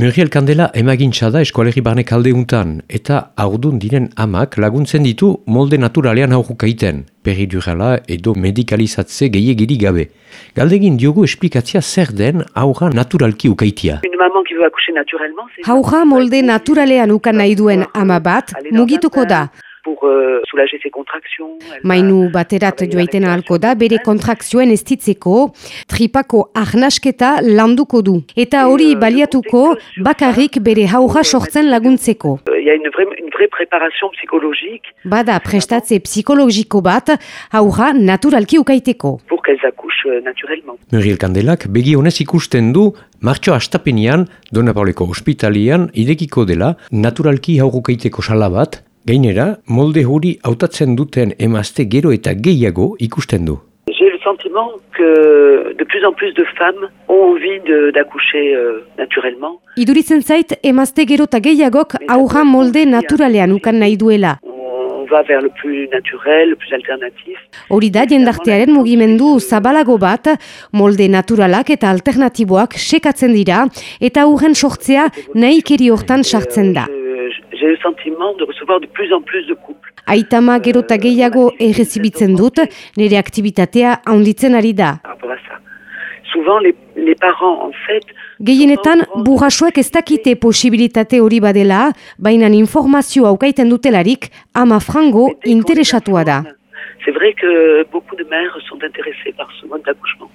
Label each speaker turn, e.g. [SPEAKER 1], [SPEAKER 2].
[SPEAKER 1] Muriel Kandela emagintza da eskualerri barne kaldeuntan eta aurdun diren amak laguntzen ditu molde naturalean aurrukaiten, peridurala edo medikalizatze gehiagiri gabe. Galdegin diogu esplikatzia zer den aurra naturalki ukaitia.
[SPEAKER 2] Haurra molde naturalean ukan nahi duen ama bat mugituko da
[SPEAKER 3] pour euh, soulager ses contractions.
[SPEAKER 2] Mainu baterat joaiten ahalko da, bere kontrakzioen ez ditzeko, tripako arnasketa landuko du. Eta hori euh, baliatuko, bakarrik bere hauja sortzen laguntzeko.
[SPEAKER 3] Il y a une vraie, une vraie préparation psychologique.
[SPEAKER 2] Bada prestatze psikologiko bat, hauja naturalki ukaiteko.
[SPEAKER 3] Pour qu'elles accouchent euh, naturellement.
[SPEAKER 1] Muriel Kandelak begi honez ikusten du, martxo astapenean, Dona Pauleko hospitalian, idekiko dela, naturalki haurukaiteko sala bat, Gainera, molde hori hautatzen duten emazte gero eta gehiago ikusten du.
[SPEAKER 3] J'ai le sentiment que de plus en plus de femmes ont envie d'accoucher euh, naturellement.
[SPEAKER 2] Iduritzen zait, emazte gero eta gehiagok aurra molde naturalean ukan nahi duela.
[SPEAKER 3] On va vers le plus naturel, le plus alternatif.
[SPEAKER 2] Hori da, jendartearen mugimendu zabalago bat, molde naturalak eta alternatiboak sekatzen dira, eta aurren sortzea nahi keri hortan sartzen da.
[SPEAKER 3] J'ai le sentiment de recevoir de plus en plus de couples.
[SPEAKER 2] Aitama gero eta gehiago errezibitzen dut, nire aktivitatea handitzen ari da.
[SPEAKER 3] Souvent les, les parents en fait
[SPEAKER 2] Gehienetan, burrasuek ez dakite posibilitate hori badela, baina informazio aukaiten dutelarik, ama frango interesatua da.
[SPEAKER 3] C'est vrai que beaucoup de mères sont intéressées par ce mode d'accouchement.